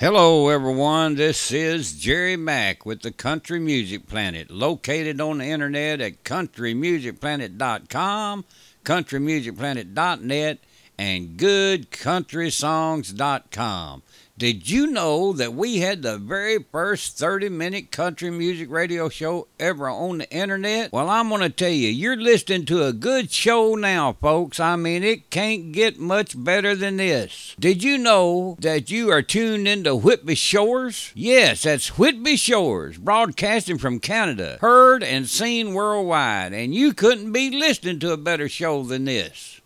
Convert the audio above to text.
Hello, everyone. This is Jerry Mack with the Country Music Planet, located on the internet at countrymusicplanet.com, countrymusicplanet.net, and goodcountrysongs.com. Did you know that we had the very first 30 minute country music radio show ever on the internet? Well, I'm going to tell you, you're listening to a good show now, folks. I mean, it can't get much better than this. Did you know that you are tuned into Whitby Shores? Yes, that's Whitby Shores, broadcasting from Canada, heard and seen worldwide, and you couldn't be listening to a better show than this.